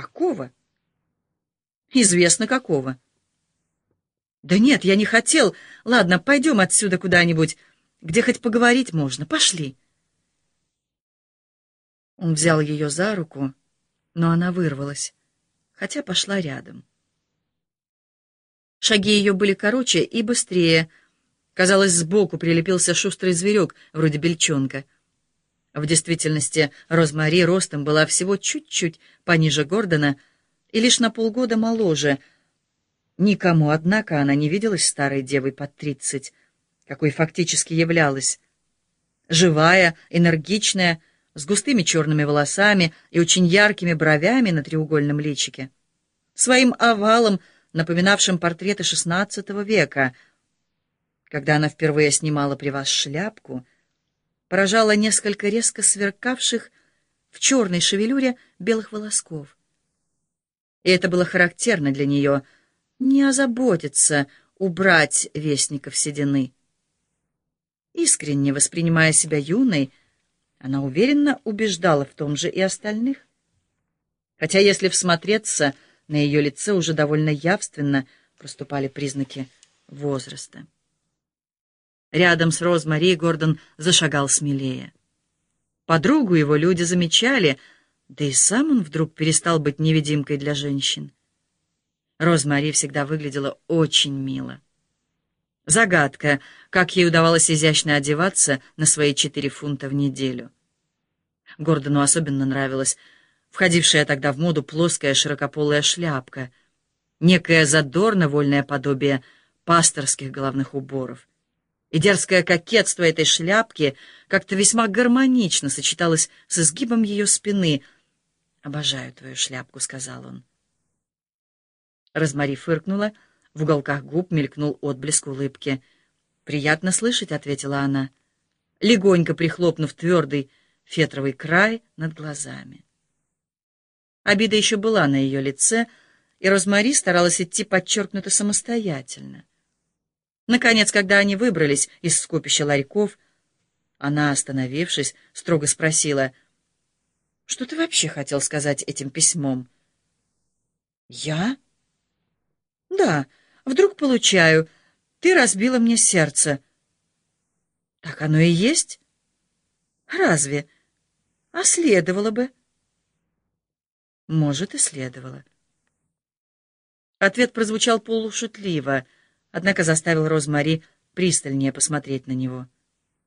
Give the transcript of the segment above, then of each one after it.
Какого? Известно какого. Да нет, я не хотел. Ладно, пойдем отсюда куда-нибудь, где хоть поговорить можно. Пошли. Он взял ее за руку, но она вырвалась, хотя пошла рядом. Шаги ее были короче и быстрее. Казалось, сбоку прилепился шустрый зверек, вроде бельчонка. В действительности Розмари ростом была всего чуть-чуть пониже Гордона и лишь на полгода моложе. Никому, однако, она не виделась старой девой под тридцать, какой фактически являлась. Живая, энергичная, с густыми черными волосами и очень яркими бровями на треугольном личике. Своим овалом — напоминавшим портреты XVI века. Когда она впервые снимала при вас шляпку, поражала несколько резко сверкавших в черной шевелюре белых волосков. И это было характерно для нее — не озаботиться убрать вестников седины. Искренне воспринимая себя юной, она уверенно убеждала в том же и остальных. Хотя, если всмотреться — на ее лице уже довольно явственно проступали признаки возраста. Рядом с Розмари Гордон зашагал смелее. Подругу его люди замечали, да и сам он вдруг перестал быть невидимкой для женщин. Розмари всегда выглядела очень мило. Загадка, как ей удавалось изящно одеваться на свои четыре фунта в неделю. Гордону особенно нравилось входившая тогда в моду плоская широкополая шляпка, некое задорно-вольное подобие пасторских головных уборов. И дерзкое кокетство этой шляпки как-то весьма гармонично сочеталось с изгибом ее спины. «Обожаю твою шляпку», — сказал он. Розмари фыркнула, в уголках губ мелькнул отблеск улыбки. «Приятно слышать», — ответила она, легонько прихлопнув твердый фетровый край над глазами. Обида еще была на ее лице, и Розмари старалась идти подчеркнуто самостоятельно. Наконец, когда они выбрались из скопища ларьков, она, остановившись, строго спросила, «Что ты вообще хотел сказать этим письмом?» «Я?» «Да, вдруг получаю. Ты разбила мне сердце». «Так оно и есть?» «Разве? А следовало бы». Может, и следовало. Ответ прозвучал полушутливо, однако заставил Розмари пристальнее посмотреть на него.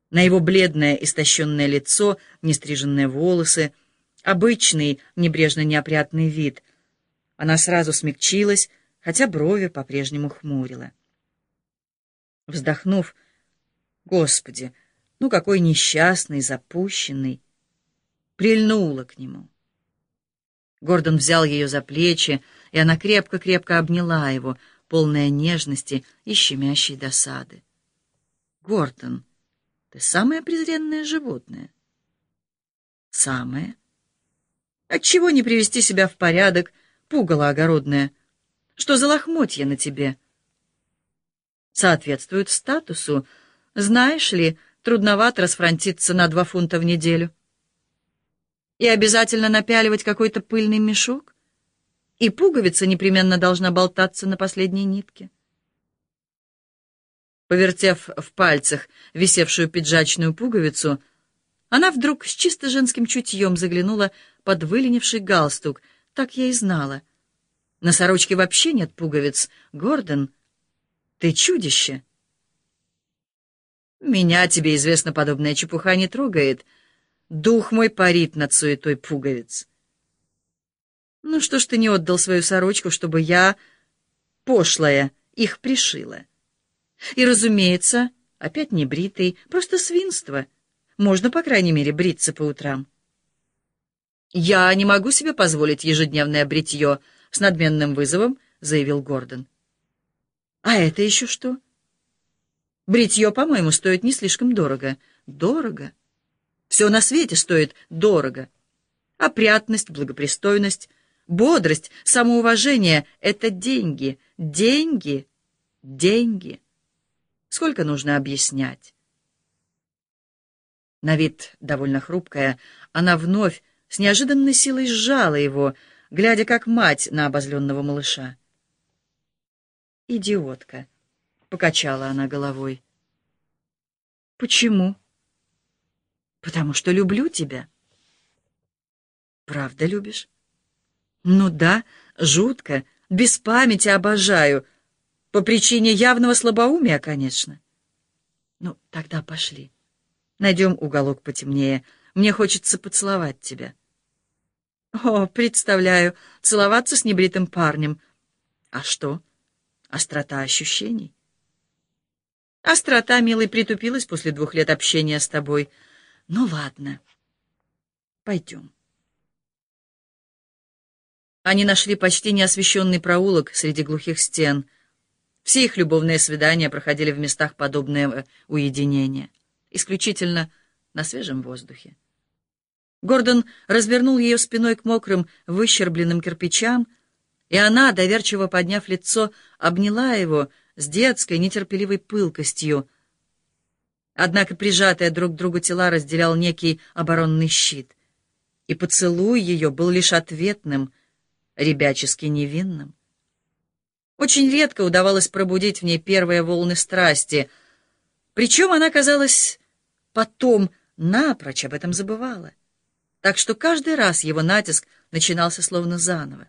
На его бледное, истощенное лицо, нестриженные волосы, обычный, небрежно неопрятный вид. Она сразу смягчилась, хотя брови по-прежнему хмурила. Вздохнув, «Господи, ну какой несчастный, запущенный!» прильнула к нему. Гордон взял ее за плечи, и она крепко-крепко обняла его, полная нежности и щемящей досады. «Гордон, ты самое презренное животное». «Самое? Отчего не привести себя в порядок, пугало огородное? Что за лохмотья на тебе?» «Соответствуют статусу. Знаешь ли, трудновато расфронтиться на два фунта в неделю». И обязательно напяливать какой-то пыльный мешок? И пуговица непременно должна болтаться на последней нитке. Повертев в пальцах висевшую пиджачную пуговицу, она вдруг с чисто женским чутьем заглянула под выленивший галстук. Так я и знала. На сорочке вообще нет пуговиц. Гордон, ты чудище. Меня, тебе известно, подобная чепуха не трогает — Дух мой парит над суетой пуговиц. Ну что ж ты не отдал свою сорочку, чтобы я, пошлая, их пришила? И, разумеется, опять не бритый, просто свинство. Можно, по крайней мере, бриться по утрам. «Я не могу себе позволить ежедневное бритье», — с надменным вызовом заявил Гордон. «А это еще что?» «Бритье, по-моему, стоит не слишком дорого». «Дорого?» Все на свете стоит дорого. Опрятность, благопристойность, бодрость, самоуважение — это деньги, деньги, деньги. Сколько нужно объяснять? На вид довольно хрупкая, она вновь с неожиданной силой сжала его, глядя как мать на обозленного малыша. «Идиотка», — покачала она головой. «Почему?» «Потому что люблю тебя». «Правда любишь?» «Ну да, жутко, без памяти обожаю. По причине явного слабоумия, конечно». «Ну, тогда пошли. Найдем уголок потемнее. Мне хочется поцеловать тебя». «О, представляю, целоваться с небритым парнем. А что? Острота ощущений?» «Острота, милый, притупилась после двух лет общения с тобой. Ну ладно, пойдем». Они нашли почти неосвещенный проулок среди глухих стен. Все их любовные свидания проходили в местах подобного уединения, исключительно на свежем воздухе. Гордон развернул ее спиной к мокрым, выщербленным кирпичам, и она, доверчиво подняв лицо, обняла его с детской, нетерпеливой пылкостью. Однако прижатые друг к другу тела разделял некий оборонный щит, и поцелуй ее был лишь ответным — ребячески невинным. Очень редко удавалось пробудить в ней первые волны страсти, причем она, казалось, потом напрочь об этом забывала. Так что каждый раз его натиск начинался словно заново.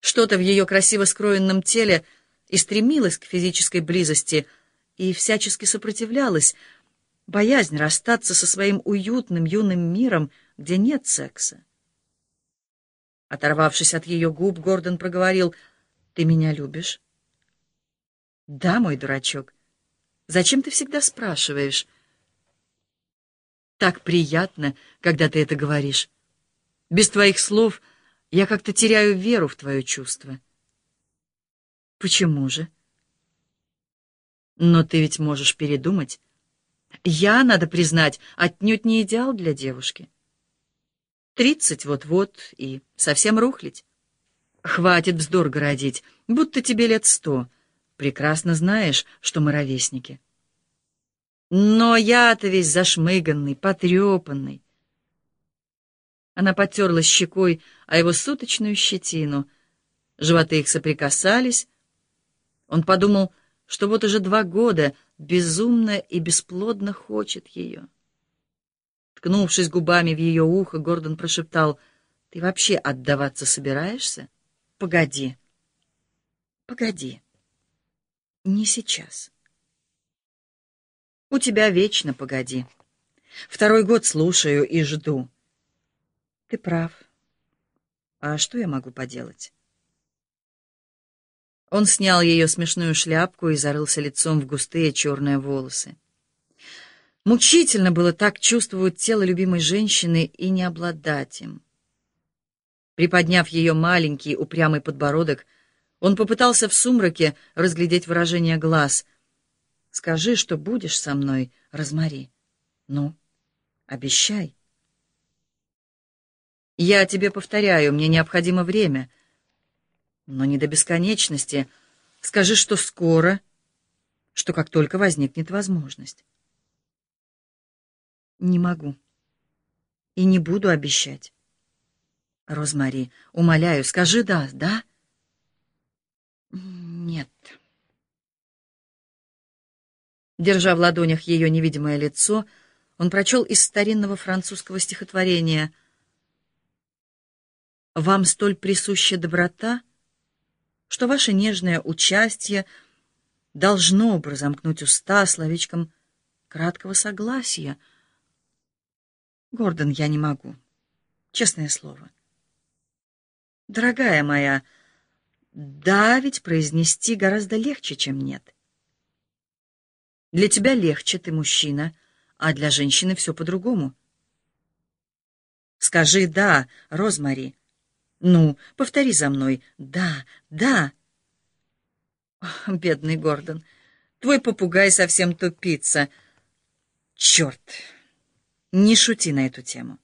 Что-то в ее красиво скроенном теле и стремилось к физической близости и всячески сопротивлялось, боязнь расстаться со своим уютным юным миром, где нет секса. Оторвавшись от ее губ, Гордон проговорил, «Ты меня любишь?» «Да, мой дурачок. Зачем ты всегда спрашиваешь?» «Так приятно, когда ты это говоришь. Без твоих слов я как-то теряю веру в твое чувство». «Почему же?» «Но ты ведь можешь передумать. Я, надо признать, отнюдь не идеал для девушки». Тридцать вот-вот и совсем рухлить. Хватит вздор городить, будто тебе лет сто. Прекрасно знаешь, что мы ровесники. Но я-то весь зашмыганный, потрепанный. Она потерла щекой о его суточную щетину. Животы их соприкасались. Он подумал, что вот уже два года безумно и бесплодно хочет ее. Ткнувшись губами в ее ухо, Гордон прошептал, «Ты вообще отдаваться собираешься? Погоди, погоди, не сейчас. У тебя вечно погоди. Второй год слушаю и жду. Ты прав. А что я могу поделать?» Он снял ее смешную шляпку и зарылся лицом в густые черные волосы. Мучительно было так чувствовать тело любимой женщины и не обладать им. Приподняв ее маленький упрямый подбородок, он попытался в сумраке разглядеть выражение глаз. «Скажи, что будешь со мной, Розмари. Ну, обещай». «Я тебе повторяю, мне необходимо время, но не до бесконечности. Скажи, что скоро, что как только возникнет возможность». Не могу. И не буду обещать. Розмари, умоляю, скажи «да», да? Нет. Держа в ладонях ее невидимое лицо, он прочел из старинного французского стихотворения «Вам столь присуща доброта, что ваше нежное участие должно бы разомкнуть уста словечком краткого согласия — Гордон, я не могу. Честное слово. Дорогая моя, да, ведь произнести гораздо легче, чем нет. Для тебя легче, ты мужчина, а для женщины все по-другому. Скажи «да», Розмари. Ну, повтори за мной «да, да». Бедный Гордон, твой попугай совсем тупица. Черт! Не шути на эту тему.